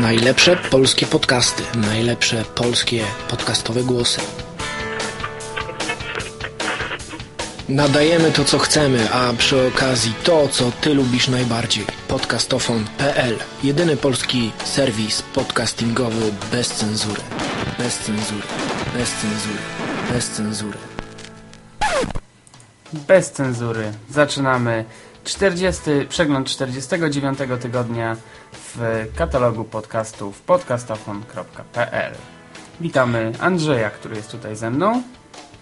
Najlepsze polskie podcasty, najlepsze polskie podcastowe głosy. Nadajemy to, co chcemy, a przy okazji to, co Ty lubisz najbardziej. Podcastofon.pl Jedyny polski serwis podcastingowy bez cenzury. Bez cenzury. Bez cenzury. Bez cenzury. Bez cenzury. Zaczynamy 40, przegląd 49 tygodnia w katalogu podcastów podcastofon.pl Witamy Andrzeja, który jest tutaj ze mną.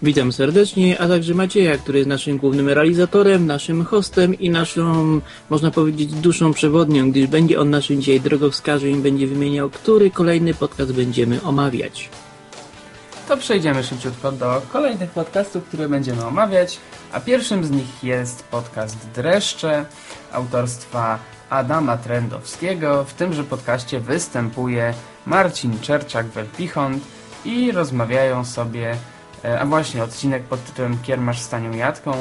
Witam serdecznie, a także Macieja, który jest naszym głównym realizatorem, naszym hostem i naszą, można powiedzieć, duszą przewodnią, gdyż będzie on naszym dzisiaj drogowskażem i będzie wymieniał, który kolejny podcast będziemy omawiać. To przejdziemy szybciutko do kolejnych podcastów, które będziemy omawiać, a pierwszym z nich jest podcast Dreszcze autorstwa Adama Trendowskiego. W tymże podcaście występuje Marcin Czerczak-Welpichon i rozmawiają sobie E, a właśnie odcinek pod tytułem Kiermasz z tanią jadką,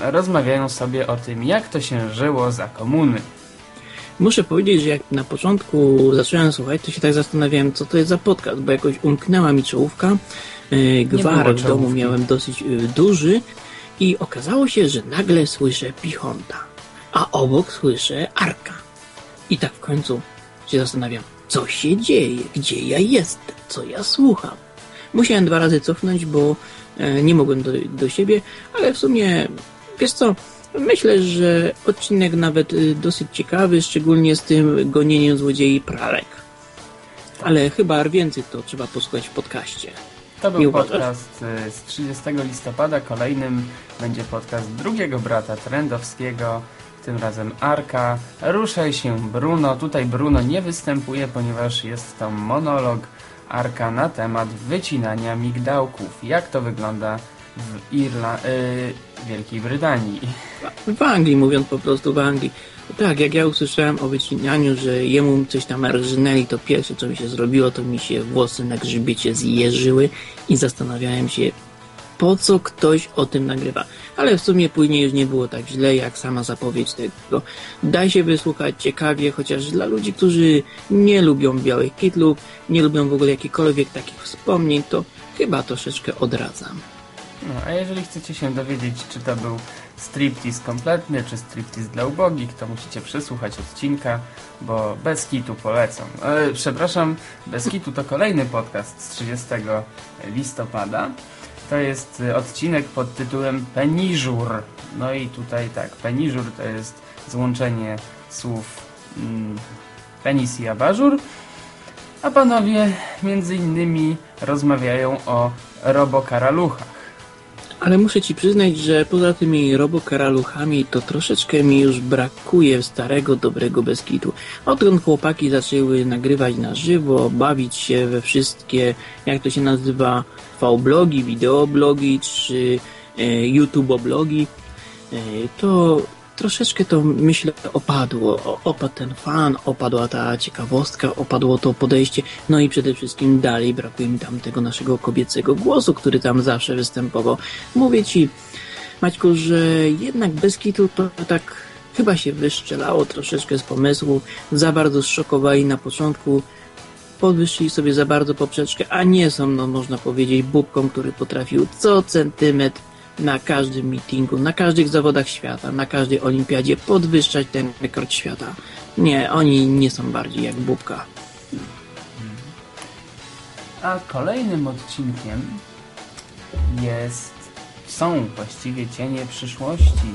rozmawiają sobie o tym, jak to się żyło za komuny. Muszę powiedzieć, że jak na początku zacząłem słuchać, to się tak zastanawiałem, co to jest za podcast, bo jakoś umknęła mi czołówka. E, gwar w domu miałem dosyć e, duży i okazało się, że nagle słyszę Pichonta, a obok słyszę Arka. I tak w końcu się zastanawiam, co się dzieje, gdzie ja jestem, co ja słucham. Musiałem dwa razy cofnąć, bo e, nie mogłem do, do siebie, ale w sumie, wiesz co, myślę, że odcinek nawet e, dosyć ciekawy, szczególnie z tym gonieniem złodziei pralek. Ale chyba więcej to trzeba posłuchać w podcaście. To był podcast e, z 30 listopada. Kolejnym będzie podcast drugiego brata Trendowskiego, tym razem Arka. Ruszaj się Bruno. Tutaj Bruno nie występuje, ponieważ jest to monolog Arka na temat wycinania migdałków. Jak to wygląda w Irla yy, Wielkiej Brytanii? W Anglii, mówiąc po prostu w Anglii. Tak, jak ja usłyszałem o wycinaniu, że jemu coś tam rżnęli, to pierwsze co mi się zrobiło, to mi się włosy na grzbiecie zjeżyły i zastanawiałem się, po co ktoś o tym nagrywa. Ale w sumie później już nie było tak źle, jak sama zapowiedź tego. Daj się wysłuchać ciekawie, chociaż dla ludzi, którzy nie lubią białych kitlów, nie lubią w ogóle jakichkolwiek takich wspomnień, to chyba troszeczkę odradzam. No, a jeżeli chcecie się dowiedzieć, czy to był striptease kompletny, czy striptease dla ubogich, to musicie przesłuchać odcinka, bo bez kitu polecam. E, przepraszam, bez kitu to kolejny podcast z 30 listopada. To jest y, odcinek pod tytułem Peniżur. No i tutaj tak, Peniżur to jest złączenie słów mm, penis i abażur. A panowie między innymi rozmawiają o robokaraluchach. Ale muszę ci przyznać, że poza tymi robokaraluchami to troszeczkę mi już brakuje starego, dobrego Beskitu. Odkąd chłopaki zaczęły nagrywać na żywo, bawić się we wszystkie, jak to się nazywa, V-blogi, wideoblogi czy e, YouTube-blogi, e, to troszeczkę to myślę opadło. Opadł ten fan, opadła ta ciekawostka, opadło to podejście, no i przede wszystkim dalej brakuje mi tam tego naszego kobiecego głosu, który tam zawsze występował. Mówię ci, Maćku, że jednak bez kitu to tak chyba się wyszczelało troszeczkę z pomysłu, za bardzo zszokowali na początku, podwyższyli sobie za bardzo poprzeczkę, a nie są, no można powiedzieć, bubką, który potrafił co centymetr na każdym meetingu, na każdych zawodach świata, na każdej olimpiadzie podwyższać ten rekord świata. Nie, oni nie są bardziej jak Bubka. A kolejnym odcinkiem jest, są właściwie cienie przyszłości.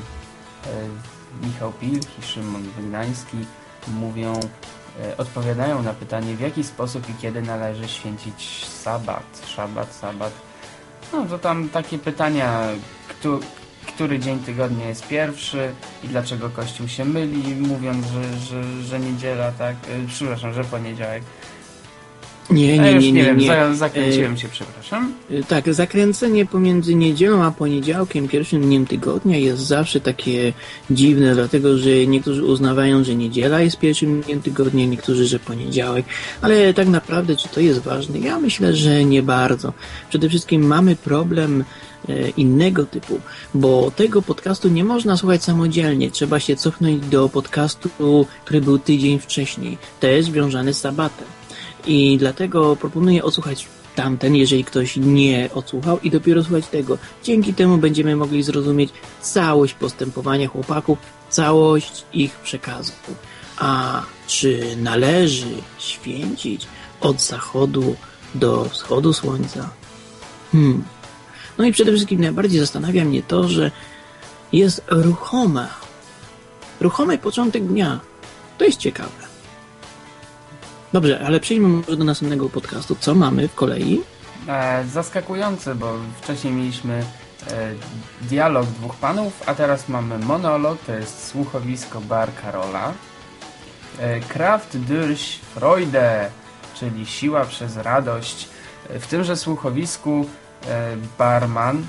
E, Michał Pilch i Szymon Wygnański mówią, e, odpowiadają na pytanie, w jaki sposób i kiedy należy święcić sabat, szabat, sabat no to tam takie pytania, kto, który dzień tygodnia jest pierwszy i dlaczego Kościół się myli, mówiąc, że, że, że niedziela, tak, yy, przepraszam, że poniedziałek. Nie, nie, nie, nie, nie. wiem, zakręciłem się, przepraszam. Y, Tak, zakręcenie pomiędzy niedzielą a poniedziałkiem, pierwszym dniem tygodnia jest zawsze takie dziwne, dlatego że niektórzy uznawają, że niedziela jest pierwszym dniem tygodnia, niektórzy, że poniedziałek, ale tak naprawdę czy to jest ważne? Ja myślę, że nie bardzo. Przede wszystkim mamy problem e, innego typu, bo tego podcastu nie można słuchać samodzielnie. Trzeba się cofnąć do podcastu, który był tydzień wcześniej, też związany z sabatem. I dlatego proponuję odsłuchać tamten, jeżeli ktoś nie odsłuchał i dopiero słuchać tego. Dzięki temu będziemy mogli zrozumieć całość postępowania chłopaków, całość ich przekazu. A czy należy święcić od zachodu do wschodu słońca? Hmm. No i przede wszystkim najbardziej zastanawia mnie to, że jest ruchoma. Ruchomy początek dnia. To jest ciekawe. Dobrze, ale przejdźmy może do następnego podcastu. Co mamy w kolei? E, zaskakujące, bo wcześniej mieliśmy e, dialog dwóch panów, a teraz mamy monolog, to jest słuchowisko Bar Karola. E, Kraft durch Freude, czyli siła przez radość. E, W tymże słuchowisku barman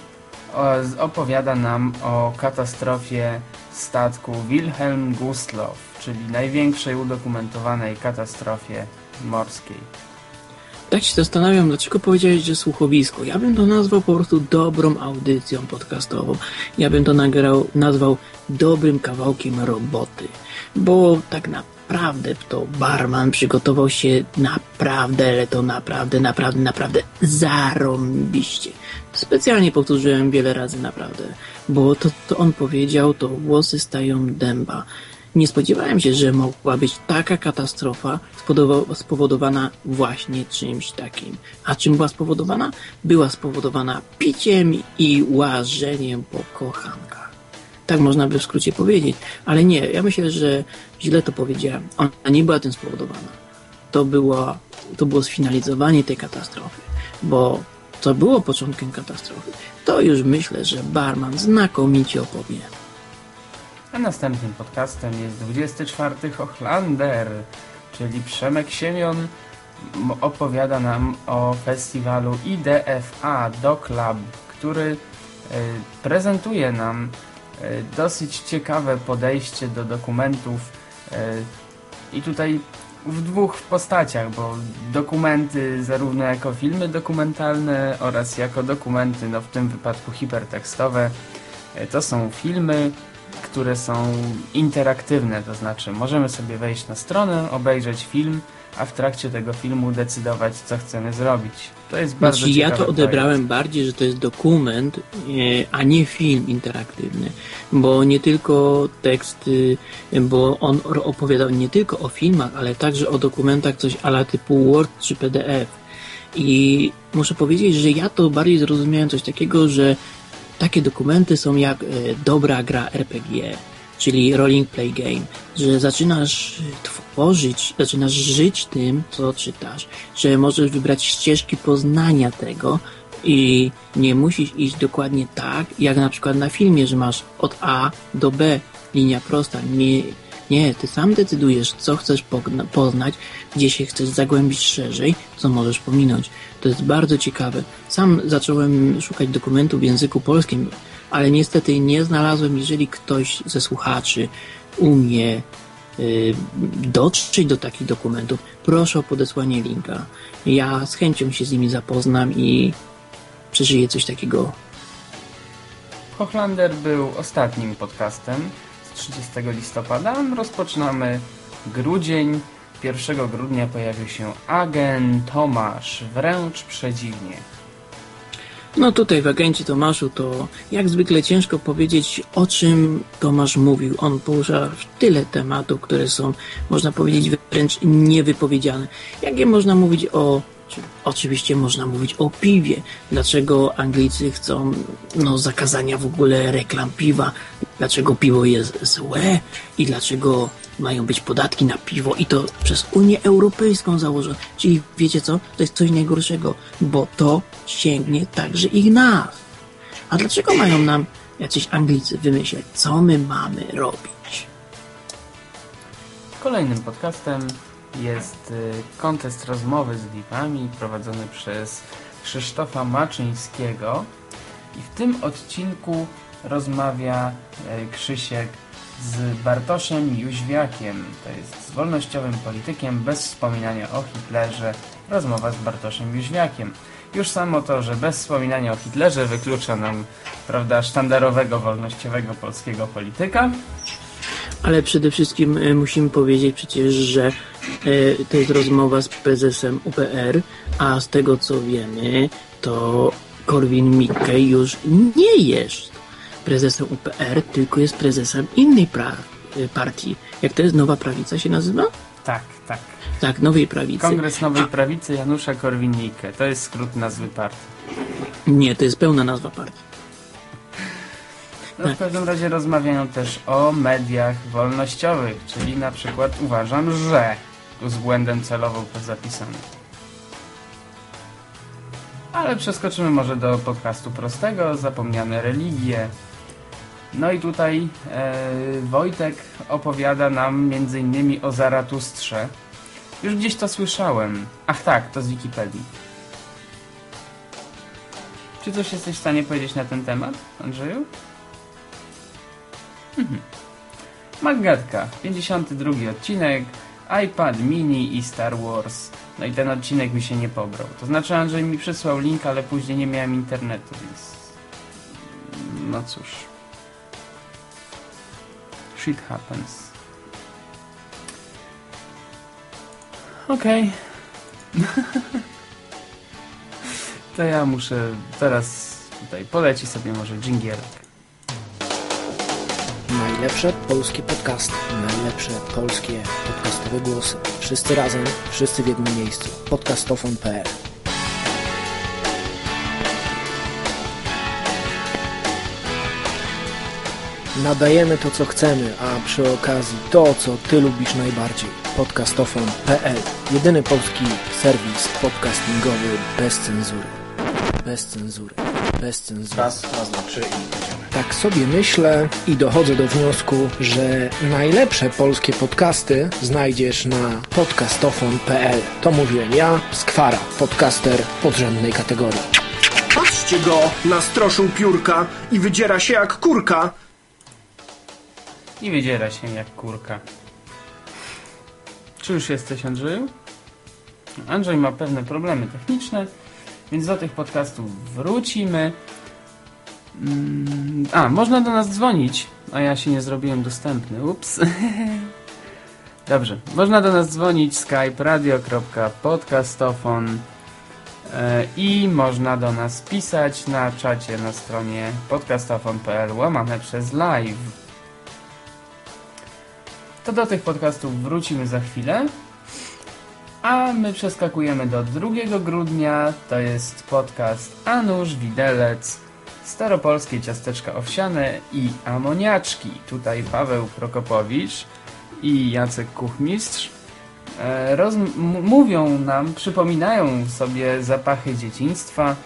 o, z- opowiada nam o katastrofie statku Wilhelm Gustloff, czyli największej udokumentowanej katastrofie morskiej. Tak się zastanawiam, dlaczego powiedziałeś, że słuchowisko. Ja bym to nazwał po prostu dobrą audycją podcastową. Ja bym to nagrał, nazwał dobrym kawałkiem roboty. Bo tak naprawdę to barman przygotował się naprawdę, ale to naprawdę, naprawdę, naprawdę zarąbiście. Specjalnie powtórzyłem wiele razy naprawdę, bo to, co on powiedział, to włosy stają dęba. Nie spodziewałem się, że mogła być taka katastrofa spowodowana właśnie czymś takim. A czym była spowodowana? Była spowodowana piciem i łażeniem po kochankach. Tak można by w skrócie powiedzieć, ale nie, ja myślę, że źle to powiedziałem. Ona nie była tym spowodowana. To było, to było sfinalizowanie tej katastrofy, bo co było początkiem katastrofy, to już myślę, że barman znakomicie opowie. A następnym podcastem jest 24 Hochlander, czyli Przemek Siemion opowiada nam o festiwalu IDFA Do Club, który y, prezentuje nam y, dosyć ciekawe podejście do dokumentów i tutaj w dwóch postaciach, bo dokumenty zarówno jako filmy dokumentalne oraz jako dokumenty, no w tym wypadku hipertekstowe, y, to są filmy, które są interaktywne, to znaczy możemy sobie wejść na stronę, obejrzeć film, a w trakcie tego filmu decydować, co chcemy zrobić. To jest bardzo Znaczy, ja to odebrałem bardziej, że to jest dokument, e, a nie film interaktywny, bo nie tylko teksty, bo on opowiadał nie tylko o filmach, ale także o dokumentach coś ala typu Word czy PDF. I muszę powiedzieć, że ja to bardziej zrozumiałem coś takiego, że takie dokumenty są jak e, dobra gra RPG, czyli rolling play game, że zaczynasz tworzyć, zaczynasz żyć tym, co czytasz, że możesz wybrać ścieżki poznania tego i nie musisz iść dokładnie tak, jak na przykład na filmie, że masz od A do B linia prosta. Nie, nie, ty sam decydujesz, co chcesz poznać, gdzie się chcesz zagłębić szerzej, co możesz pominąć. To jest bardzo ciekawe. Sam zacząłem szukać dokumentów w języku polskim, ale niestety nie znalazłem, jeżeli ktoś ze słuchaczy umie y, dotrzeć do takich dokumentów, proszę o podesłanie linka. Ja z chęcią się z nimi zapoznam i przeżyję coś takiego. Hochlander był ostatnim podcastem z 30 listopada. Rozpoczynamy grudzień. 1 grudnia pojawił się agent Tomasz, wręcz przedziwnie. No tutaj w agencie Tomaszu to jak zwykle ciężko powiedzieć o czym Tomasz mówił. On porusza tyle tematów, które są można powiedzieć wręcz niewypowiedziane. Jakie można mówić o czy Oczywiście można mówić o piwie. Dlaczego Anglicy chcą no, zakazania w ogóle reklam piwa? Dlaczego piwo jest złe? I dlaczego mają być podatki na piwo i to przez Unię Europejską założone? Czyli wiecie co? To jest coś najgorszego, bo to sięgnie także ich nas. A dlaczego mają nam jacyś Anglicy wymyśleć, co my mamy robić? Kolejnym podcastem jest y, kontest rozmowy z VIP-ami prowadzony przez Krzysztofa Maczyńskiego i w tym odcinku rozmawia y, Krzysiek z Bartoszem Jóźwiakiem. To jest z wolnościowym politykiem bez wspominania o Hitlerze. Rozmowa z Bartoszem Jóźwiakiem. Już samo to, że bez wspominania o Hitlerze wyklucza nam, prawda, sztandarowego, wolnościowego polskiego polityka. Ale przede wszystkim e, musimy powiedzieć przecież, że e, to jest rozmowa z prezesem UPR, a z tego co wiemy, to Korwin-Mikke już nie jest prezesem UPR, tylko jest prezesem innej e, partii. Jak to jest? Nowa Prawica się nazywa? Tak, tak. Tak, Nowej Prawicy. Kongres Nowej Prawicy Janusza Korwin-Mikke. To jest skrót nazwy partii. Nie, to jest pełna nazwa partii. No w każdym razie rozmawiają też o mediach wolnościowych, czyli na przykład uważam, że tu z błędem celowo zapisany. Ale przeskoczymy może do podcastu prostego, zapomniane religie. No i tutaj e, Wojtek opowiada nam m.in. o Zaratustrze. Już gdzieś to słyszałem. Ach tak, to z Wikipedii. Czy coś jesteś w stanie powiedzieć na ten temat, Andrzeju? Mhm. Magatka, 52 odcinek, iPad mini i Star Wars. No i ten odcinek mi się nie pobrał. To znaczy Andrzej mi przysłał link, ale później nie miałem internetu, więc... No cóż. Shit happens. Okej. to ja muszę teraz tutaj poleci sobie może dżingielek. Najlepsze polskie podcasty, najlepsze polskie podcastowe głosy. Wszyscy razem, wszyscy w jednym miejscu. Podcastofon.pl Nadajemy to, co chcemy, a przy okazji to, co Ty lubisz najbardziej. Podcastofon.pl Jedyny polski serwis podcastingowy bez cenzury. Bez cenzury. Bez cenzury. Raz, raz, dwa, trzy i. Tak sobie myślę i dochodzę do wniosku, że najlepsze polskie podcasty znajdziesz na podcastofon.pl. To mówiłem ja, Skwara, podcaster podrzędnej kategorii. Patrzcie go, nastroszył piórka i wydziera się jak kurka. I wydziera się jak kurka. Czy już jesteś Andrzeju? Andrzej ma pewne problemy techniczne, więc do tych podcastów wrócimy. Mm, A, można do nas dzwonić, a ja się nie zrobiłem dostępny. Ups. Dobrze, można do nas dzwonić skype radio.podcastofon e, i można do nas pisać na czacie na stronie podcastofon.pl łamane przez live. To do tych podcastów wrócimy za chwilę. A my przeskakujemy do 2 grudnia. To jest podcast Anusz Widelec, Staropolskie ciasteczka owsiane i amoniaczki. Tutaj Paweł Prokopowicz i Jacek Kuchmistrz e, roz, mówią nam, przypominają sobie zapachy dzieciństwa.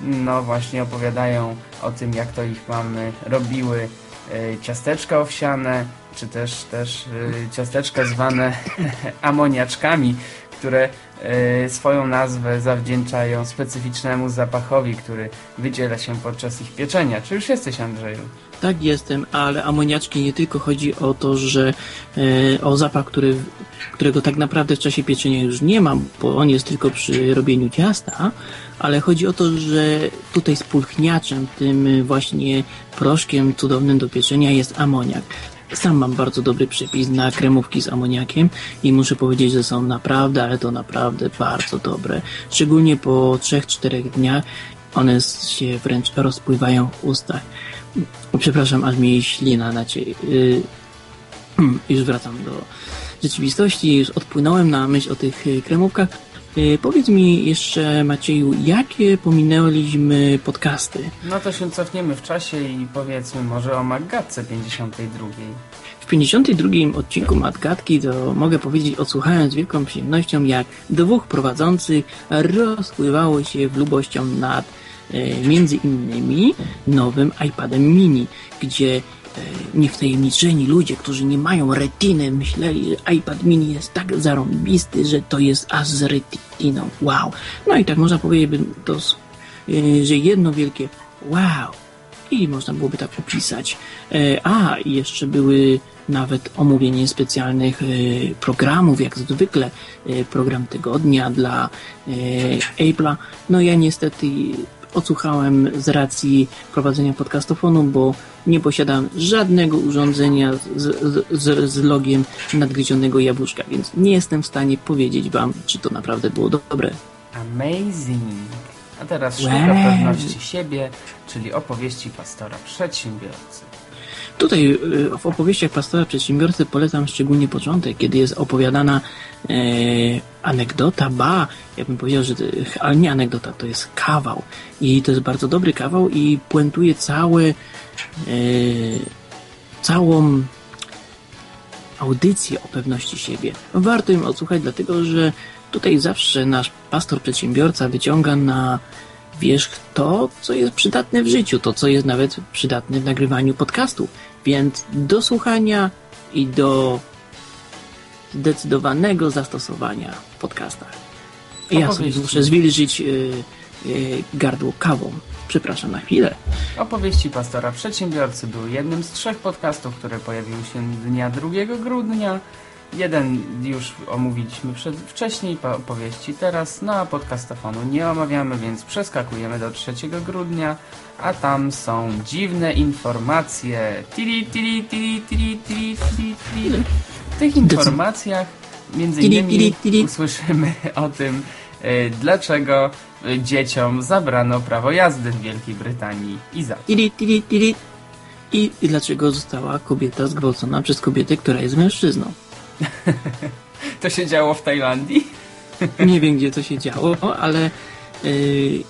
No właśnie opowiadają o tym, jak to ich mamy robiły e, ciasteczka owsiane, czy też, też e, ciasteczka zwane amoniaczkami, które e, swoją nazwę zawdzięczają specyficznemu zapachowi, który wydziela się podczas ich pieczenia. Czy już jesteś, Andrzeju? Tak jestem, ale amoniaczki nie tylko chodzi o to, że e, o zapach, który, którego tak naprawdę w czasie pieczenia już nie ma, bo on jest tylko przy robieniu ciasta, ale chodzi o to, że tutaj spulchniaczem, tym właśnie proszkiem cudownym do pieczenia jest amoniak. Sam mam bardzo dobry przepis na kremówki z amoniakiem i muszę powiedzieć, że są naprawdę, ale to naprawdę bardzo dobre. Szczególnie po 3-4 dniach one się wręcz rozpływają w ustach. Przepraszam, aż mi ślina na cie... Yy, już wracam do rzeczywistości, już odpłynąłem na myśl o tych y, kremówkach. Yy, powiedz mi jeszcze, Macieju, jakie pominęliśmy podcasty? No to się cofniemy w czasie i powiedzmy może o Maggatce 52. W 52 odcinku Matgatki to mogę powiedzieć, odsłuchałem z wielką przyjemnością, jak dwóch prowadzących rozpływało się w lubością nad e, między innymi nowym iPadem mini, gdzie niewtajemniczeni ludzie, którzy nie mają retiny, myśleli, że iPad mini jest tak zarąbisty, że to jest aż z retiną. Wow. No i tak można powiedzieć, to, e, że jedno wielkie wow. I można byłoby tak opisać. E, A, jeszcze były nawet omówienie specjalnych e, programów, jak zwykle e, program tygodnia dla Apple'a. No ja niestety odsłuchałem z racji prowadzenia podcastofonu, bo nie posiadam żadnego urządzenia z, z, z, logiem nadgryzionego jabłuszka, więc nie jestem w stanie powiedzieć wam, czy to naprawdę było dobre. Amazing. A teraz Wow. sztuka pewności siebie, czyli opowieści pastora przedsiębiorcy. Tutaj y, w opowieściach pastora przedsiębiorcy polecam szczególnie początek, kiedy jest opowiadana e, anegdota, ba, ja bym powiedział, że ale nie anegdota, to jest kawał. I to jest bardzo dobry kawał i puentuje całe, e, całą audycję o pewności siebie. Warto im odsłuchać, dlatego że tutaj zawsze nasz pastor przedsiębiorca wyciąga na wierzch to, co jest przydatne w życiu, to, co jest nawet przydatne w nagrywaniu podcastu. Więc do słuchania i do zdecydowanego zastosowania w podcastach. Ja sobie muszę zwilżyć y, y, gardło kawą. Przepraszam na chwilę. Opowieści pastora przedsiębiorcy były jednym z trzech podcastów, które pojawiły się dnia 2 grudnia. Jeden już omówiliśmy przed, wcześniej, po opowieści teraz, no a podcastofonu nie omawiamy, więc przeskakujemy do 3 grudnia, a tam są dziwne informacje. Tiri, tiri, tiri, tiri, tiri, tiri, tiri. W tych informacjach między innymi usłyszymy o tym, y, dlaczego dzieciom zabrano prawo jazdy w Wielkiej Brytanii i za. I, I dlaczego została kobieta zgwałcona przez kobietę, która jest mężczyzną? To się działo w Tajlandii? Nie wiem, gdzie to się działo, ale yy,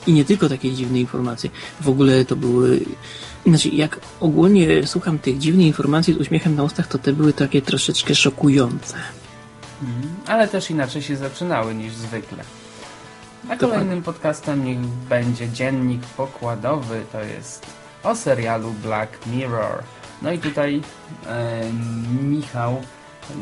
i nie tylko takie dziwne informacje. W ogóle to były... Znaczy, jak ogólnie słucham tych dziwnych informacji z uśmiechem na ustach, to te były takie troszeczkę szokujące. Ale też inaczej się zaczynały niż zwykle. A kolejnym podcastem niech będzie dziennik pokładowy, to jest o serialu Black Mirror. No i tutaj e, Michał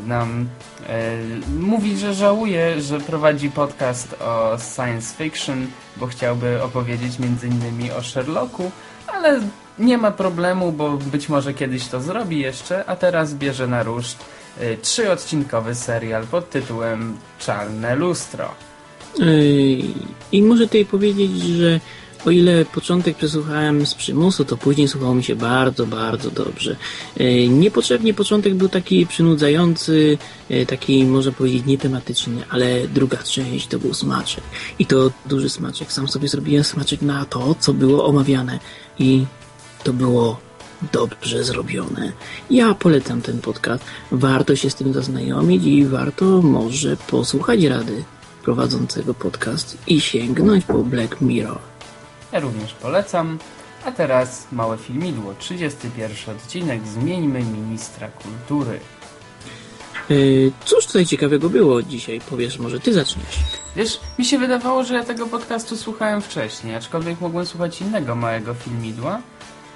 nam e, mówi, że żałuje, że prowadzi podcast o science fiction, bo chciałby opowiedzieć innymi o Sherlocku, ale nie ma problemu, bo być może kiedyś to zrobi jeszcze, a teraz bierze na ruszt y, trzyodcinkowy serial pod tytułem Czarne Lustro. Yy, I muszę tutaj powiedzieć, że o ile początek przesłuchałem z przymusu, to później słuchało mi się bardzo, bardzo dobrze. Yy, Niepotrzebnie początek był taki przynudzający, yy, taki można powiedzieć nietematyczny, ale druga część to był smaczek. I to duży smaczek. Sam sobie zrobiłem smaczek na to, co było omawiane. I to było dobrze zrobione. Ja polecam ten podcast. Warto się z tym zaznajomić i warto może posłuchać rady prowadzącego podcast i sięgnąć po Black Mirror. Ja również polecam. A teraz małe filmidło, 31 odcinek Zmieńmy Ministra Kultury. Yy, cóż tutaj ciekawego było dzisiaj? Powiesz, może ty zaczniesz. Wiesz, mi się wydawało, że ja tego podcastu słuchałem wcześniej, aczkolwiek mogłem słuchać innego małego filmidła.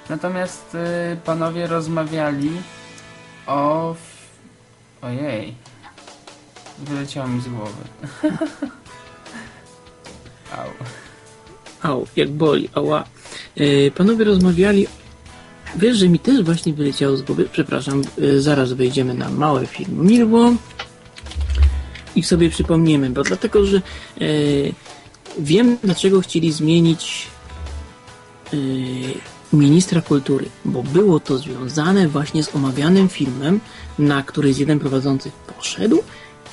Natomiast y, panowie rozmawiali o... Ojej. Wyleciało mi z głowy. Au. Au, jak boli, ała. Yy, panowie rozmawiali... Wiesz, że mi też właśnie wyleciało z głowy. Przepraszam, yy, zaraz wejdziemy na małe filmidło i sobie przypomniemy, bo dlatego, że yy, wiem, dlaczego chcieli zmienić ministra kultury, bo było to związane właśnie z omawianym filmem, na który z jeden prowadzący poszedł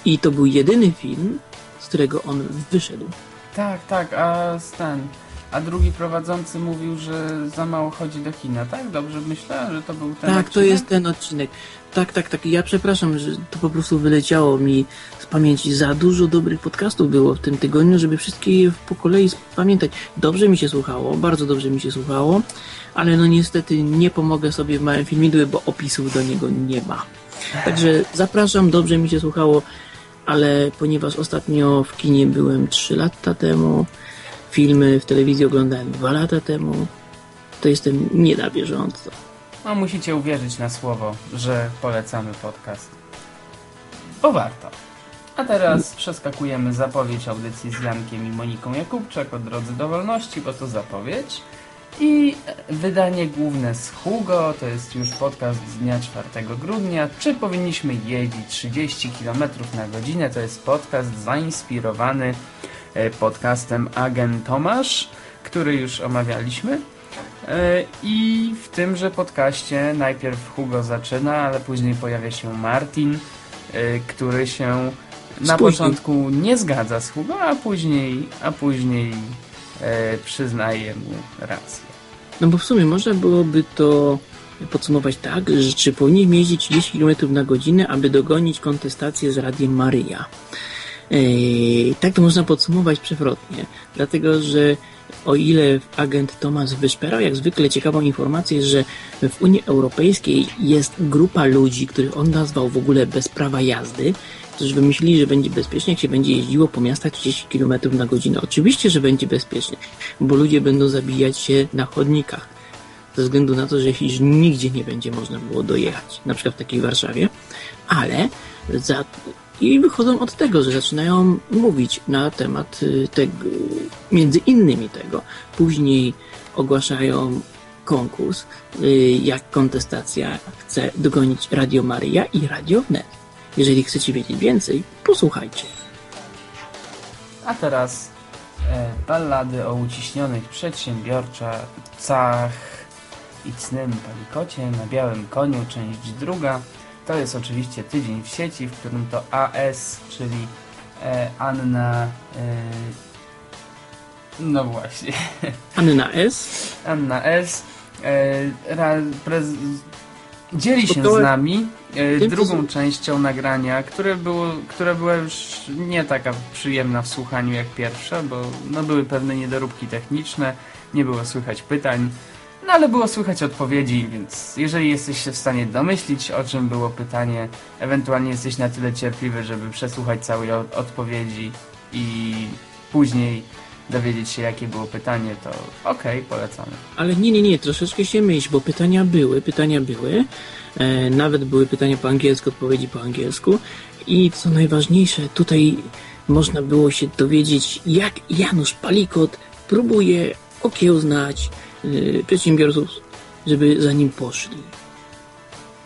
i to był jedyny film, z którego on wyszedł. Tak, tak, a Stan. A drugi prowadzący mówił, że za mało chodzi do kina, tak? Dobrze myślę, że to był ten tak, to odcinek? jest ten odcinek. Tak, tak, tak. Ja przepraszam, że to po prostu wyleciało mi z pamięci. Za dużo dobrych podcastów było w tym tygodniu, żeby wszystkie je po kolei pamiętać. Dobrze mi się słuchało, bardzo dobrze mi się słuchało, ale no niestety nie pomogę sobie w małym filmidle, bo opisów do niego nie ma. Także zapraszam, dobrze mi się słuchało, ale ponieważ ostatnio w kinie byłem 3 lata temu, filmy w telewizji oglądałem 2 lata temu, to jestem nie na bieżąco. no musicie uwierzyć na słowo, że polecamy podcast. Bo warto. A teraz przeskakujemy zapowiedź audycji z Jankiem i Moniką Jakubczak o Drodze do Wolności, bo to zapowiedź. I wydanie główne z Hugo, to jest już podcast z dnia 4 grudnia. Czy powinniśmy jeździć 30 km na godzinę? To jest podcast zainspirowany e, podcastem Agent Tomasz, który już omawialiśmy. E, I w tymże podcaście najpierw Hugo zaczyna, ale później pojawia się Martin, e, który się na Spóźni. początku nie zgadza z Hugo, a później, a później przyznaje mu rację. No bo w sumie można byłoby to podsumować tak, że czy powinniśmy jeździć 30 km na godzinę, aby dogonić kontestację z Radiem Maryja. Eee, tak to można podsumować przewrotnie, dlatego że o ile agent Tomasz wyszperał jak zwykle ciekawą informację, że w Unii Europejskiej jest grupa ludzi, których on nazwał w ogóle bez prawa jazdy, którzy wymyślili, że będzie bezpiecznie, jak się będzie jeździło po miastach 30 km na godzinę. Oczywiście, że będzie bezpiecznie, bo ludzie będą zabijać się na chodnikach. Ze względu na to, że już nigdzie nie będzie można było dojechać, na przykład w takiej Warszawie, ale za... i wychodzą od tego, że zaczynają mówić na temat y, tego, między innymi tego. Później ogłaszają konkurs, y, jak kontestacja chce dogonić Radio Maryja i Radio Wnet. Jeżeli chcecie wiedzieć więcej, posłuchajcie. A teraz e, ballady o uciśnionych przedsiębiorcach i cnym palikocie na białym koniu, część druga. To jest oczywiście tydzień w sieci, w którym to AS, czyli e, Anna... E, no właśnie. Anna S. Anna S. E, ra, prez, dzieli się z nami e, drugą częścią nagrania, które było, która była już nie taka przyjemna w słuchaniu jak pierwsza, bo no, były pewne niedoróbki techniczne, nie było słychać pytań, no ale było słychać odpowiedzi, więc jeżeli jesteś się w stanie domyślić, o czym było pytanie, ewentualnie jesteś na tyle cierpliwy, żeby przesłuchać całej od- odpowiedzi i później dowiedzieć się, jakie było pytanie, to okej, polecamy. Ale nie, nie, nie, troszeczkę się myśl, bo pytania były, pytania były. E, nawet były pytania po angielsku, odpowiedzi po angielsku. I co najważniejsze, tutaj można było się dowiedzieć, jak Janusz Palikot próbuje okiełznać e, przedsiębiorców, żeby za nim poszli.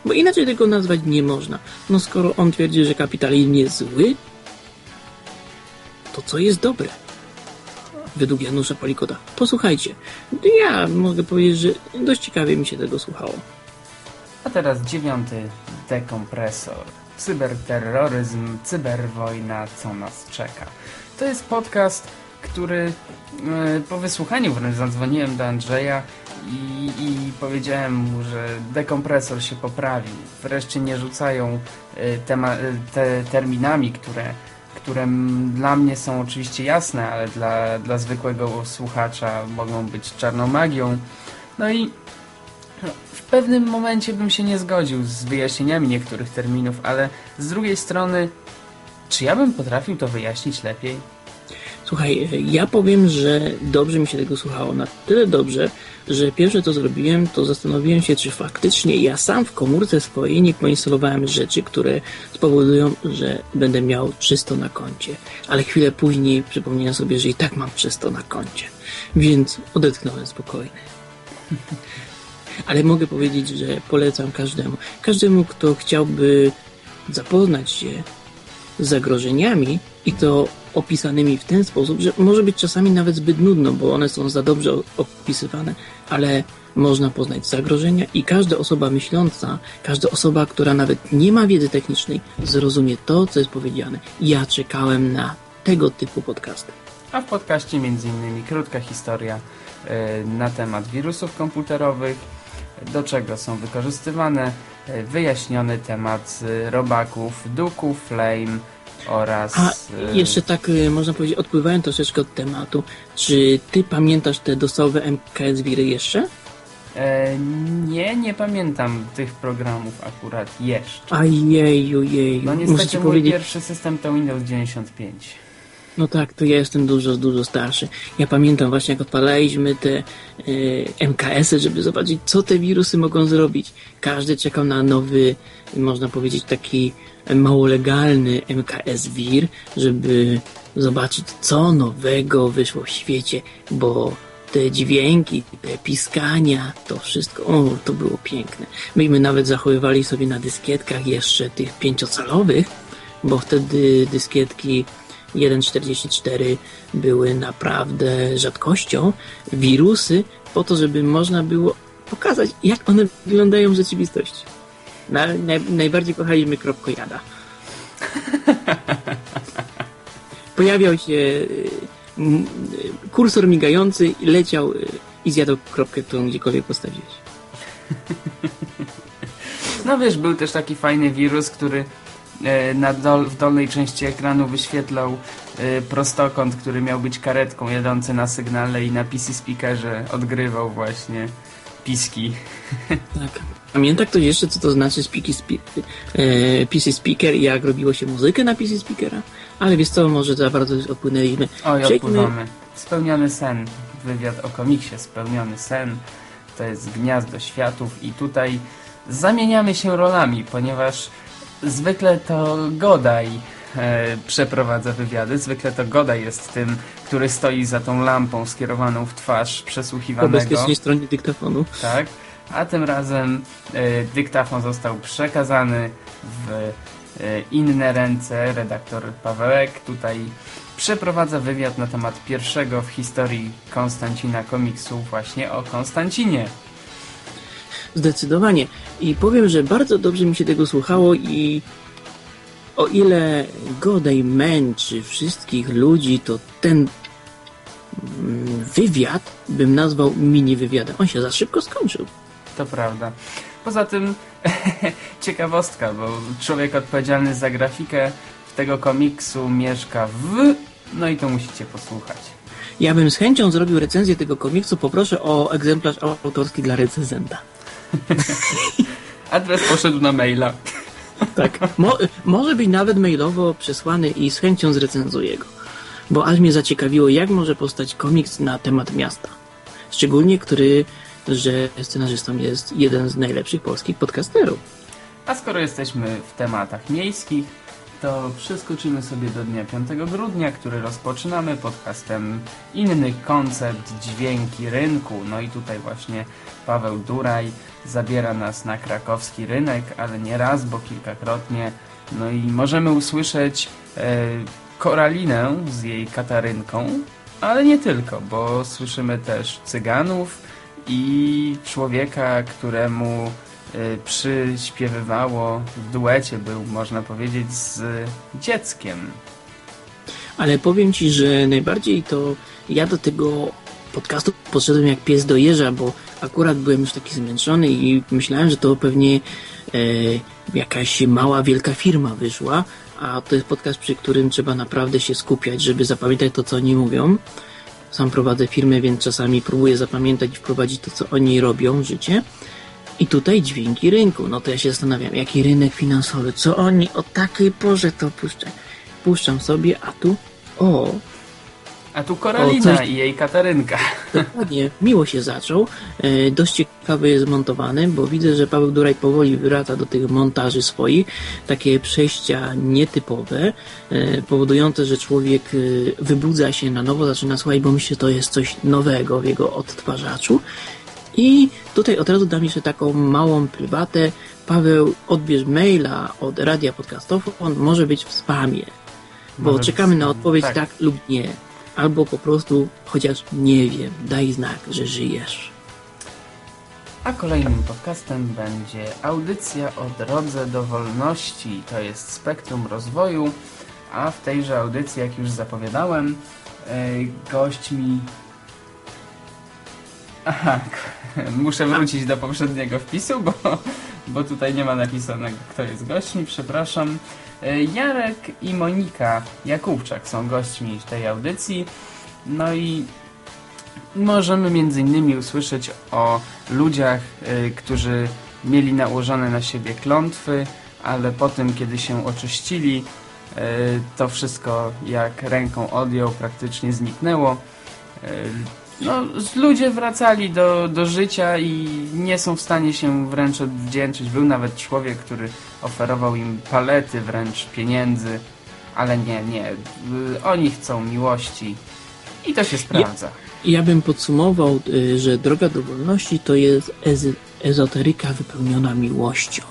Bo inaczej tego nazwać nie można. No skoro on twierdzi, że kapitalizm jest zły, to co jest dobre? Według Janusza Palikota. Posłuchajcie, ja mogę powiedzieć, że dość ciekawie mi się tego słuchało. A teraz dziewiąty dekompresor. Cyberterroryzm, cyberwojna, co nas czeka. To jest podcast, który e, po wysłuchaniu wręcz zadzwoniłem do Andrzeja i, i powiedziałem mu, że dekompresor się poprawił. Wreszcie nie rzucają e, e, te terminami, które, które dla mnie są oczywiście jasne, ale dla, dla zwykłego słuchacza mogą być czarną magią. No i w pewnym momencie bym się nie zgodził z wyjaśnieniami niektórych terminów, ale z drugiej strony, czy ja bym potrafił to wyjaśnić lepiej? Słuchaj, ja powiem, że dobrze mi się tego słuchało. Na tyle dobrze, że pierwsze co zrobiłem, to zastanowiłem się, czy faktycznie ja sam w komórce swojej nie poinstalowałem rzeczy, które spowodują, że będę miał czysto na koncie. Ale chwilę później przypomniałem sobie, że i tak mam czysto na koncie. Więc odetchnąłem spokojnie. Ale mogę powiedzieć, że polecam każdemu. Każdemu, kto chciałby zapoznać się z zagrożeniami i to opisanymi w ten sposób, że może być czasami nawet zbyt nudno, bo one są za dobrze opisywane, ale można poznać zagrożenia i każda osoba myśląca, każda osoba, która nawet nie ma wiedzy technicznej, zrozumie to, co jest powiedziane. Ja czekałem na tego typu podcasty. A w podcaście innymi krótka historia e, na temat wirusów komputerowych, do czego są wykorzystywane, e, wyjaśniony temat e, robaków, duków, flame oraz... A jeszcze tak, y, można powiedzieć, odpływając troszeczkę od tematu, czy ty pamiętasz te dosowe MKS wiry jeszcze? e, nie, nie pamiętam tych programów akurat jeszcze. A jeju. No Muszę niestety ci mój powiedzieć, pierwszy system to Windows 95. No tak, to ja jestem dużo, dużo starszy. Ja pamiętam właśnie, jak odpalaliśmy te y, MKS-y, żeby zobaczyć, co te wirusy mogą zrobić. Każdy czekał na nowy, można powiedzieć, taki mało legalny MKS-wir, żeby zobaczyć, co nowego wyszło w świecie, bo te dźwięki, te piskania, to wszystko, o, to było piękne. Myśmy nawet zachowywali sobie na dyskietkach jeszcze tych pięciocalowych, bo wtedy dyskietki 1.44 były naprawdę rzadkością, wirusy, po to, żeby można było pokazać, jak one wyglądają w rzeczywistości. Na, naj, najbardziej kochaliśmy kropkojada. Pojawiał się y, kursor migający i leciał y, i zjadał kropkę, którą gdziekolwiek postawiłeś. No wiesz, był też taki fajny wirus, który e, na dol, w dolnej części ekranu wyświetlał e, prostokąt, który miał być karetką jadący na sygnale i na PC speakerze odgrywał właśnie piski. Tak. Pamięta ktoś jeszcze, co to znaczy speaky, spe, e, PC Speaker i jak robiło się muzykę na PC Speakera? Ale wiesz co, może za bardzo już odpłynęliśmy. Oj, Przejdźmy- odpływamy. Spełniony sen. Wywiad o komiksie Spełniony sen. To jest Gniazdo Światów i tutaj zamieniamy się rolami, ponieważ zwykle to Godaj e, przeprowadza wywiady. Zwykle to Godaj jest tym, który stoi za tą lampą skierowaną w twarz Po przesłuchiwanego. bezpiecznej stronie dyktafonu. Tak. A tym razem e, dyktafon został przekazany w e, inne ręce. Redaktor Pawełek tutaj przeprowadza wywiad na temat pierwszego w historii Konstancina komiksu właśnie o Konstancinie. Zdecydowanie. I powiem, że bardzo dobrze mi się tego słuchało i o ile Godej męczy wszystkich ludzi, to ten mm, wywiad bym nazwał mini wywiadem. On się za szybko skończył. To prawda. Poza tym ciekawostka, bo człowiek odpowiedzialny za grafikę tego komiksu mieszka w... No i to musicie posłuchać. Ja bym z chęcią zrobił recenzję tego komiksu. Poproszę o egzemplarz autorski dla recenzenta. Adres poszedł na maila. Tak. Mo może być nawet mailowo przesłany i z chęcią zrecenzuję go. Bo aż mnie zaciekawiło, jak może powstać komiks na temat miasta. Szczególnie, który, że scenarzystą jest jeden z najlepszych polskich podcasterów. A skoro jesteśmy w tematach miejskich, to przeskoczymy sobie do dnia 5 grudnia, który rozpoczynamy podcastem Inny koncept, dźwięki rynku. No i tutaj właśnie Paweł Duraj zabiera nas na krakowski rynek, ale nie raz, bo kilkakrotnie. No i możemy usłyszeć e, Koralinę z jej katarynką, ale nie tylko, bo słyszymy też cyganów i człowieka, któremu y, przyśpiewywało w duecie był, można powiedzieć, z dzieckiem. Ale powiem Ci, że najbardziej to ja do tego podcastu podszedłem jak pies do jeża, bo akurat byłem już taki zmęczony i myślałem, że to pewnie e, jakaś mała, wielka firma wyszła, a to jest podcast, przy którym trzeba naprawdę się skupiać, żeby zapamiętać to, co oni mówią. Sam prowadzę firmę, więc czasami próbuję zapamiętać i wprowadzić to, co oni robią w życie. I tutaj dźwięki rynku. No to ja się zastanawiam, jaki rynek finansowy, co oni o takiej porze to puszczają. Puszczam sobie, a tu, o, A tu Koralina O, coś- i jej katarynka. Dokładnie, miło się zaczął. E, dość ciekawy jest montowany, bo widzę, że Paweł Duraj powoli wraca do tych montaży swoich. Takie przejścia nietypowe, e, powodujące, że człowiek e, wybudza się na nowo, zaczyna słuchać, bo myśli, że to jest coś nowego w jego odtwarzaczu. I tutaj od razu dam jeszcze taką małą prywatę. Paweł, odbierz maila od Radia Podcastofon, może być w spamie. Bo Może czekamy na odpowiedź tak. tak. lub nie. Albo po prostu, chociaż nie wiem, daj znak, że żyjesz. A kolejnym podcastem będzie audycja o drodze do wolności. To jest spektrum rozwoju, a w tejże audycji, jak już zapowiadałem, gośćmi... Aha, muszę wrócić do poprzedniego wpisu, bo, bo tutaj nie ma napisanego, kto jest gośćmi, przepraszam. E, Jarek i Monika Jakubczak są gośćmi tej audycji. No i możemy między innymi usłyszeć o ludziach, y, którzy mieli nałożone na siebie klątwy, ale po tym, kiedy się oczyścili, to wszystko jak ręką odjął, praktycznie zniknęło. No, ludzie wracali do, do życia i nie są w stanie się wręcz odwdzięczyć. Był nawet człowiek, który oferował im palety wręcz pieniędzy, ale nie, nie. Oni chcą miłości i to się sprawdza. Ja, ja bym podsumował, y, że droga do wolności to jest ezoteryka wypełniona miłością.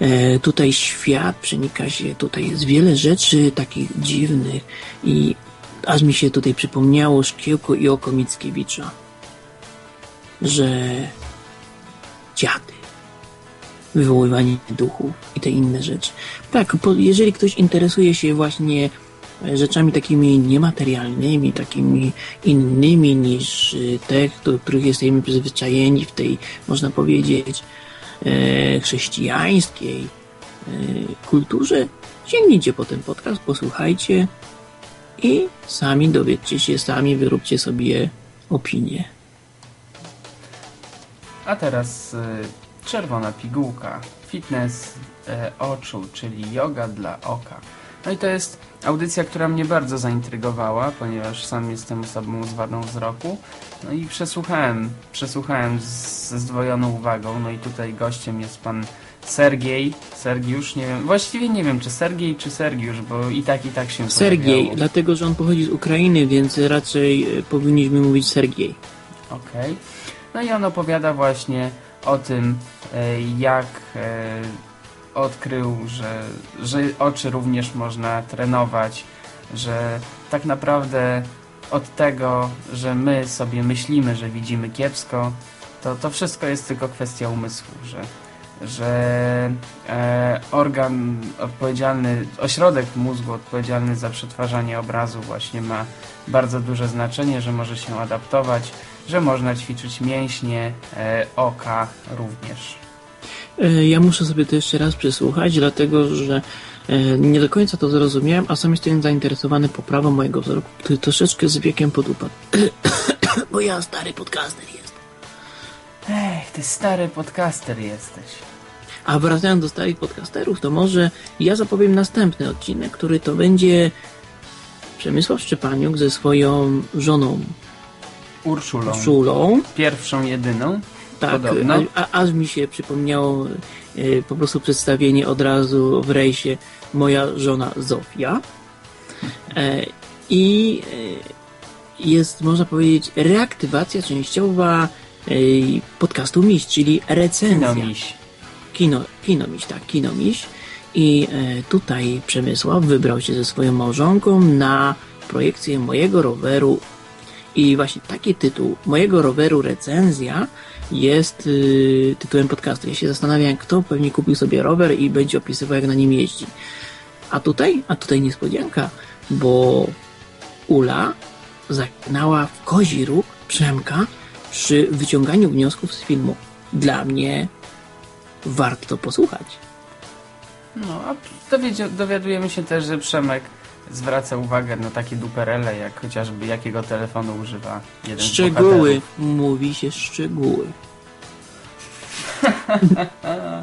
E, tutaj świat przenika się, tutaj jest wiele rzeczy takich dziwnych i aż mi się tutaj przypomniało Szkiełko i oko Mickiewicza, że dziady, wywoływanie duchów i te inne rzeczy. Tak, jeżeli ktoś interesuje się właśnie rzeczami takimi niematerialnymi, takimi innymi niż te, do których jesteśmy przyzwyczajeni w tej, można powiedzieć, e, chrześcijańskiej e, kulturze, sięgnijcie po ten podcast, posłuchajcie, i sami dowiedzcie się, sami wyróbcie sobie opinię. A teraz y, czerwona pigułka. Fitness y, oczu, czyli yoga dla oka. No i to jest audycja, która mnie bardzo zaintrygowała, ponieważ sam jestem osobą z wadą wzroku. No i przesłuchałem, przesłuchałem ze zdwojoną uwagą. No i tutaj gościem jest pan Sergiej, Sergiusz, nie wiem, właściwie nie wiem, czy Sergiej, czy Sergiusz, bo i tak, i tak się Sergiej, pojawiało. dlatego, że on pochodzi z Ukrainy, więc raczej e, powinniśmy mówić Sergiej. Okej. Okay. No i on opowiada właśnie o tym, e, jak e, odkrył, że, że oczy również można trenować, że tak naprawdę od tego, że my sobie myślimy, że widzimy kiepsko, to to wszystko jest tylko kwestia umysłu, że że e, organ odpowiedzialny, ośrodek mózgu odpowiedzialny za przetwarzanie obrazu właśnie ma bardzo duże znaczenie, że może się adaptować, że można ćwiczyć mięśnie e, oka również. E, ja muszę sobie to jeszcze raz przesłuchać, dlatego że e, nie do końca to zrozumiałem, a sam jestem zainteresowany poprawą mojego wzroku, który troszeczkę z wiekiem podupadł. Bo ja stary podcaster jestem. Ech, ty stary podcaster jesteś. A wracając do starych podcasterów, to może ja zapowiem następny odcinek, który to będzie Przemysław Szczepaniuk ze swoją żoną Urszulą. Urszulą. Pierwszą, jedyną. Tak, a, a, aż mi się przypomniało e, po prostu przedstawienie od razu w rejsie moja żona Zofia. E, I e, jest, można powiedzieć, reaktywacja częściowa e, podcastu Miś, czyli recenzja. No, miś. Kino, Kinomiś, tak, Kinomiś. I e, tutaj Przemysław wybrał się ze swoją małżonką na projekcję mojego roweru i właśnie taki tytuł mojego roweru recenzja jest y, tytułem podcastu. Ja się zastanawiam, kto pewnie kupił sobie rower i będzie opisywał, jak na nim jeździ. A tutaj, a tutaj niespodzianka, bo Ula zagnała w kozi róg Przemka przy wyciąganiu wniosków z filmu. Dla mnie warto posłuchać. No, a dowiadujemy się też, że Przemek zwraca uwagę na takie duperele, jak chociażby jakiego telefonu używa jeden Szczegóły. Mówi się szczegóły.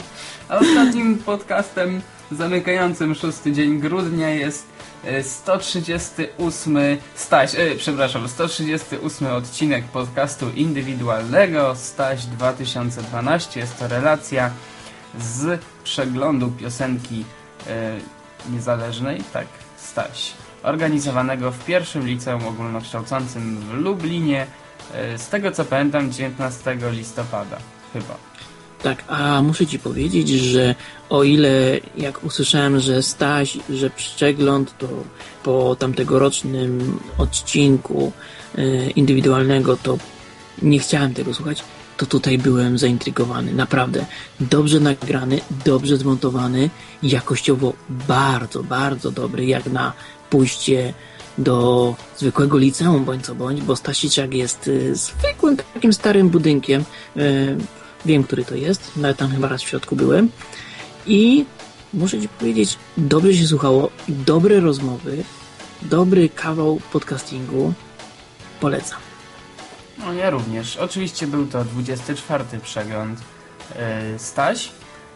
a ostatnim podcastem zamykającym szósty dzień grudnia jest 138 Staś, e, przepraszam, 138 odcinek podcastu indywidualnego Staś 2012. Jest to relacja z przeglądu piosenki e, niezależnej, tak, Staś, organizowanego w pierwszym liceum ogólnokształcącym w Lublinie, e, z tego co pamiętam 19 listopada, chyba. Tak, a muszę Ci powiedzieć, że o ile jak usłyszałem, że Staś, że przegląd to po tamtegorocznym odcinku e, indywidualnego, to nie chciałem tego słuchać, to tutaj byłem zaintrygowany. Naprawdę dobrze nagrany, dobrze zmontowany, jakościowo bardzo, bardzo dobry, jak na pójście do zwykłego liceum, bądź co bądź, bo Stasiczak jest e, zwykłym takim starym budynkiem, e, Wiem, który to jest. Nawet tam chyba raz w środku byłem. I muszę Ci powiedzieć, dobrze się słuchało. Dobre rozmowy. Dobry kawał podcastingu. Polecam. No ja również. Oczywiście był to 24 przegląd yy, Staś,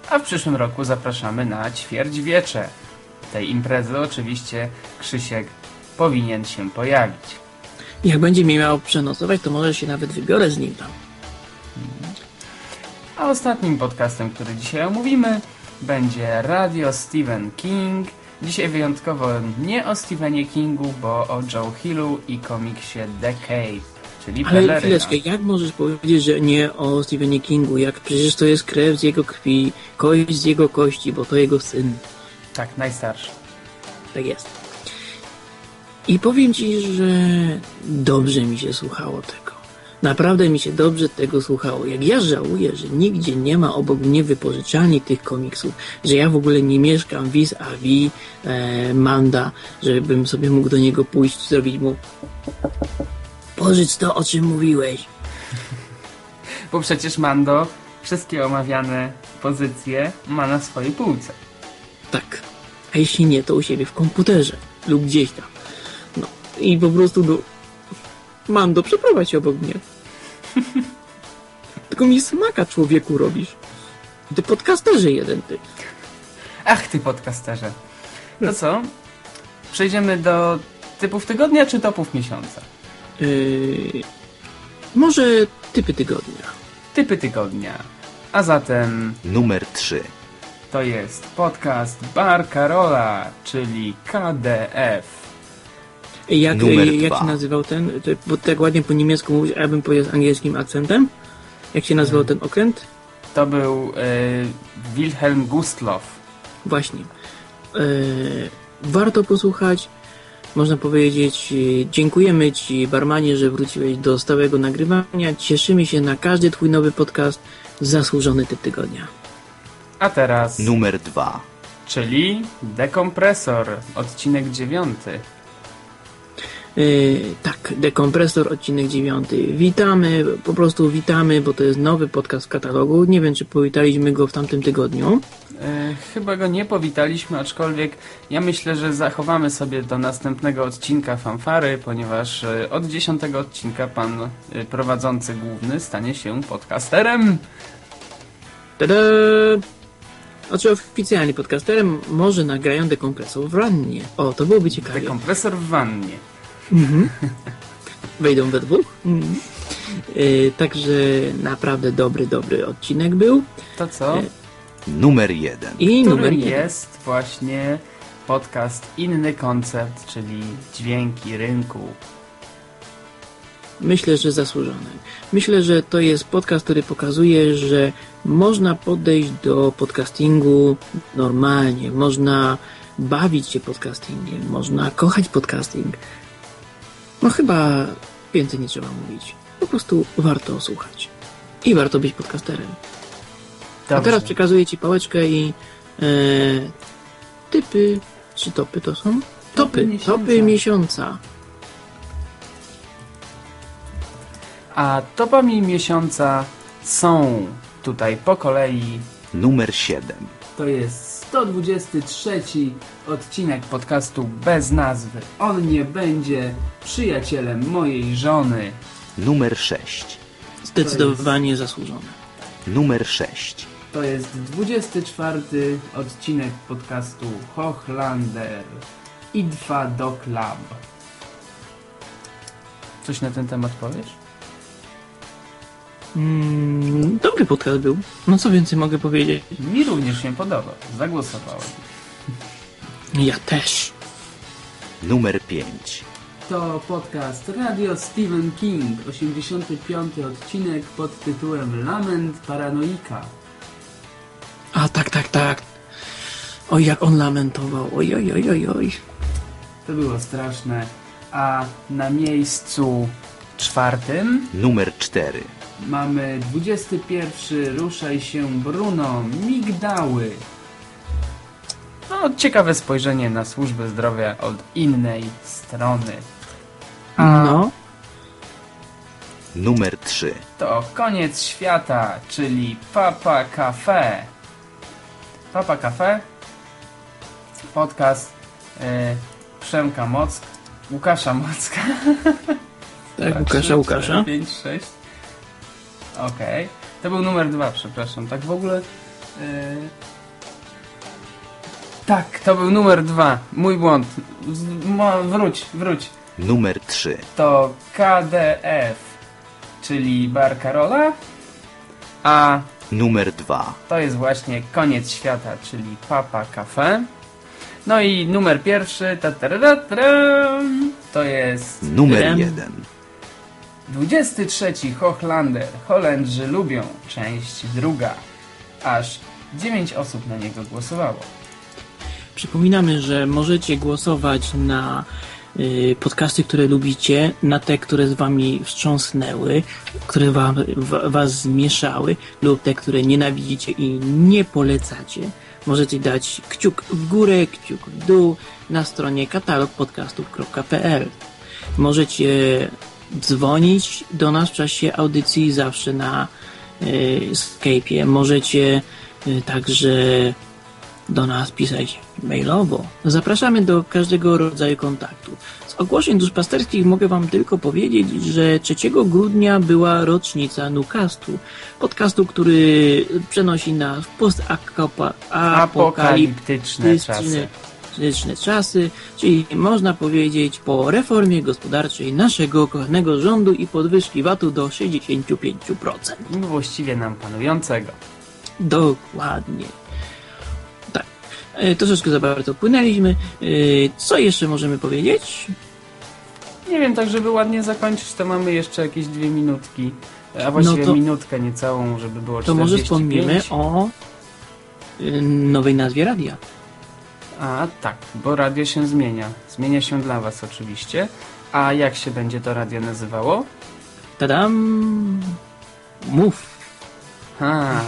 a w przyszłym roku zapraszamy na ćwierćwiecze. tej imprezy oczywiście Krzysiek powinien się pojawić. Jak będzie mi miał przenocować, to może się nawet wybiorę z nim tam. A ostatnim podcastem, który dzisiaj omówimy, będzie Radio Stephen King. Dzisiaj wyjątkowo nie o Stephenie Kingu, bo o Joe Hillu i komiksie The Cave, czyli Ale Peleryna. chwileczkę, jak możesz powiedzieć, że nie o Stephenie Kingu, jak przecież to jest krew z jego krwi, kość z jego kości, bo to jego syn. Tak, najstarszy. Tak jest. I powiem ci, że dobrze mi się słuchało tego. Naprawdę mi się dobrze tego słuchało. Jak ja żałuję, że nigdzie nie ma obok mnie wypożyczalni tych komiksów, że ja w ogóle nie mieszkam vis-a-vis e, Manda, żebym sobie mógł do niego pójść, zrobić mu pożycz to, o czym mówiłeś. Bo przecież Mando wszystkie omawiane pozycje ma na swojej półce. Tak. A jeśli nie, to u siebie w komputerze lub gdzieś tam. No i po prostu do... Mando, przeprowadź się obok mnie. Tylko mi smaka człowieku robisz. Ty podcasterze jeden ty. Ach, ty podcasterze. To co? Przejdziemy do typów tygodnia czy topów miesiąca? Yy... Może typy tygodnia. Typy tygodnia. A zatem Numer 3. to jest podcast Bar Karola, czyli KDF. Jak, Numer jak dwa. się nazywał ten, to, bo tak ładnie po niemiecku mówisz, a ja bym powiedział z angielskim akcentem. Jak się nazywał ten okręt? To był y, Wilhelm Gustloff. Właśnie. Yy, warto posłuchać. Można powiedzieć, yy, dziękujemy Ci, Barmanie, że wróciłeś do stałego nagrywania. Cieszymy się na każdy Twój nowy podcast. Zasłużony typ tygodnia. A teraz, Numer 2. czyli Dekompresor, odcinek dziewiąty. Yy, tak, Dekompresor, odcinek dziewiąty. Witamy, po prostu witamy, bo to jest nowy podcast w katalogu. Nie wiem, czy powitaliśmy go w tamtym tygodniu. E, Chyba go nie powitaliśmy, aczkolwiek ja myślę, że zachowamy sobie do następnego odcinka fanfary, ponieważ e, od dziesiątego odcinka pan e, prowadzący główny stanie się podcasterem. Tada! Znaczy oficjalnie podcasterem może nagrają dekompresor w rannie. O, to byłoby ciekawe. Dekompresor w wannie. Wejdą we dwóch. Mhm. Yy, także naprawdę dobry, dobry odcinek był. To co? E, Numer 1. I numer Którym jeden. jest właśnie podcast Inny Koncept, czyli dźwięki rynku. Myślę, że zasłużony. Myślę, że to jest podcast, który pokazuje, że można podejść do podcastingu normalnie, można bawić się podcastingiem, można kochać podcasting. No chyba więcej nie trzeba mówić. Po prostu warto słuchać. I warto być podcasterem. A Dobrze. teraz przekazuję Ci pałeczkę i e, typy, czy topy to są? Topy, miesiąca. topy miesiąca. A topami miesiąca są tutaj po kolei Numer 7. To jest 123 odcinek podcastu bez nazwy. On nie będzie przyjacielem mojej żony. Numer 6. Zdecydowanie zasłużone. Numer 6. To jest 24 odcinek podcastu Hochlander. Idfa do Club. Coś na ten temat powiesz? Mm, dobry podcast był. No co więcej mogę powiedzieć? Mi również się podoba. Zagłosowałem. Ja też. Numer 5. To podcast Radio Stephen King, 85 odcinek pod tytułem Lament Paranoika. A tak, tak, tak. Oj, jak on lamentował. Oj, oj, oj, oj, oj. To było straszne. A na miejscu czwartym Numer 4. mamy 21. Ruszaj się Bruno. Migdały. No, ciekawe spojrzenie na służbę zdrowia od innej strony. A No, Numer 3. to koniec świata, czyli Papa Cafe. Papa Cafe, podcast e, Przemka Mock, Łukasza Mocka. tak, Łukasza, Łukasza. 5, 6. Okej. To był numer dwa, przepraszam. Tak w ogóle. e, Tak, to był numer dwa. Mój błąd. Z- mo- Wróć, wróć. Numer 3. To KDF, czyli Bar Karola, a Numer 2. to jest właśnie Koniec Świata, czyli Papa Cafe. No i numer pierwszy, ta to jest Numer Rem. 1. 23 Hochlander. Holendrzy lubią. Część druga. Aż 9 osób na niego głosowało. Przypominamy, że możecie głosować na y, podcasty, które lubicie, na te, które z wami wstrząsnęły, które wam, wa, was zmieszały, lub te, które nienawidzicie i nie polecacie. Możecie dać kciuk w górę, kciuk w dół na stronie katalogpodcastów.pl. Możecie dzwonić do nas w czasie audycji zawsze na y, Skype'ie. Możecie y, także do nas pisać mailowo. Zapraszamy do każdego rodzaju kontaktu. Z ogłoszeń duszpasterskich mogę Wam tylko powiedzieć, że 3 grudnia była rocznica Nucastu, podcastu, który przenosi nas w postapokaliptyczne Apokaliptyczne czasy. Apokaliptyczne czasy, czyli można powiedzieć po reformie gospodarczej naszego kochanego rządu i podwyżki VAT-u do 65%. Właściwie nam panującego. Dokładnie. Tak. E, troszeczkę za bardzo płynęliśmy. E, co jeszcze możemy powiedzieć? Nie wiem, tak żeby ładnie zakończyć, to mamy jeszcze jakieś dwie minutki. A właściwie No to- minutkę niecałą, żeby było To może 45. wspomnimy o e, nowej nazwie radia. A tak, bo radio się zmienia. Zmienia się dla Was oczywiście. A jak się będzie to radio nazywało? Tadam! Mów! Ha,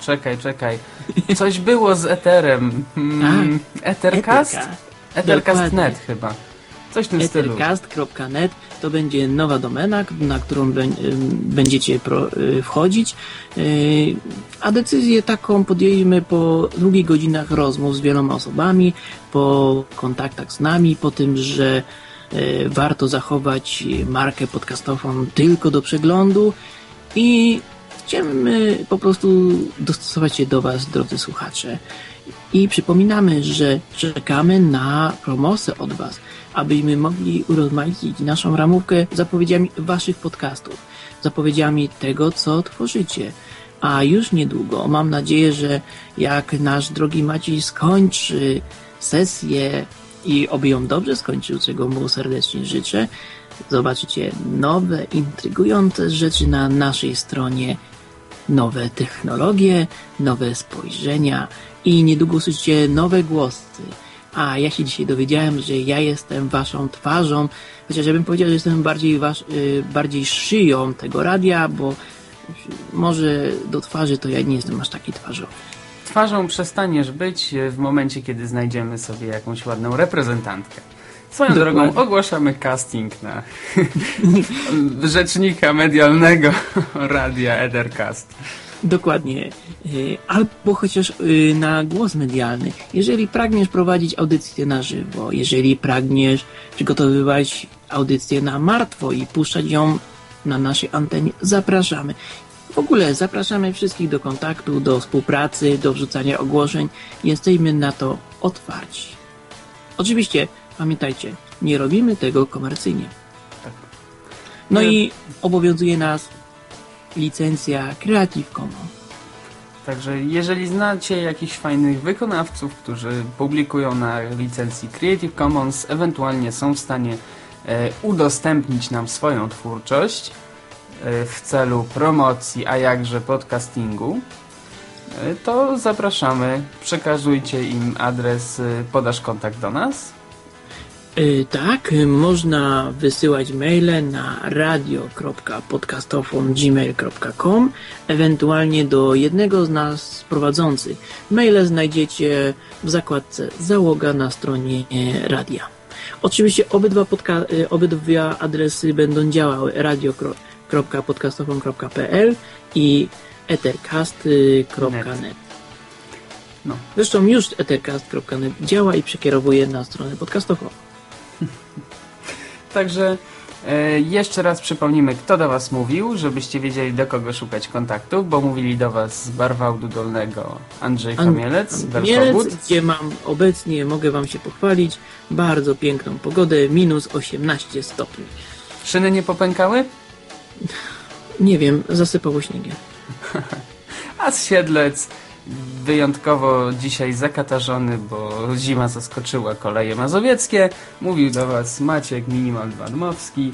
czekaj, czekaj. Coś było z Eterem. Hmm, Ethercast? Ethercast.net chyba. Coś w tym stylu. Ethercast.net to będzie nowa domena, na którą ym, będziecie y, wchodzić. Y, A decyzję taką podjęliśmy po długich godzinach rozmów z wieloma osobami, po kontaktach z nami, po tym, że y, warto zachować markę podcastową tylko do przeglądu i chcemy po prostu dostosować się do Was, drodzy słuchacze. I przypominamy, że czekamy na promosę od Was, abyśmy mogli urozmaicić naszą ramówkę zapowiedziami Waszych podcastów, zapowiedziami tego, co tworzycie. A już niedługo, mam nadzieję, że jak nasz drogi Maciej skończy sesję i oby ją dobrze skończył, czego mu serdecznie życzę, zobaczycie nowe, intrygujące rzeczy na naszej stronie nowe technologie, nowe spojrzenia i niedługo usłyszycie nowe głosy. A ja się dzisiaj dowiedziałem, że ja jestem waszą twarzą, chociaż ja bym powiedział, że jestem bardziej, wasz, y, bardziej szyją tego radia, bo może do twarzy to ja nie jestem aż taki twarzowy. Twarzą przestaniesz być e, w momencie, kiedy znajdziemy sobie jakąś ładną reprezentantkę. Swoją Dokładnie. drogą ogłaszamy casting na rzecznika medialnego radia Ethercast. Dokładnie. Y, Albo chociaż y, na głos medialny. Jeżeli pragniesz prowadzić audycję na żywo, jeżeli pragniesz przygotowywać audycję na martwo i puszczać ją na naszej antenie, zapraszamy. W ogóle zapraszamy wszystkich do kontaktu, do współpracy, do wrzucania ogłoszeń. Jesteśmy na to otwarci. Oczywiście, pamiętajcie, nie robimy tego komercyjnie. No Nie. i obowiązuje nas licencja Creative Commons. Także jeżeli znacie jakichś fajnych wykonawców, którzy publikują na licencji Creative Commons, ewentualnie są w stanie e, udostępnić nam swoją twórczość e, w celu promocji, a jakże podcastingu, e, to zapraszamy, przekazujcie im adres, e, podasz kontakt do nas. Y, Tak, y, można wysyłać maile na radio.podcastofon.gmail.com ewentualnie do jednego z nas prowadzących. Maile znajdziecie w zakładce załoga na stronie e, radia. Oczywiście obydwa, podca- y, obydwa adresy będą działały radio.podcastofon.pl i ethercast.net. No. Zresztą już ethercast.net działa i przekierowuje na stronę podcastową. Także E, jeszcze raz przypomnimy, kto do Was mówił, żebyście wiedzieli, do kogo szukać kontaktów, bo mówili do Was z Barwałdu Dolnego Andrzej An- Chamielec, gdzie mam obecnie, mogę wam się pochwalić, bardzo piękną pogodę, minus 18 stopni. Szyny nie popękały? Nie wiem, zasypało śniegiem. A z Siedlec wyjątkowo dzisiaj zakatarzony, bo zima zaskoczyła koleje mazowieckie. Mówił do Was Maciek Minimal Badmowski.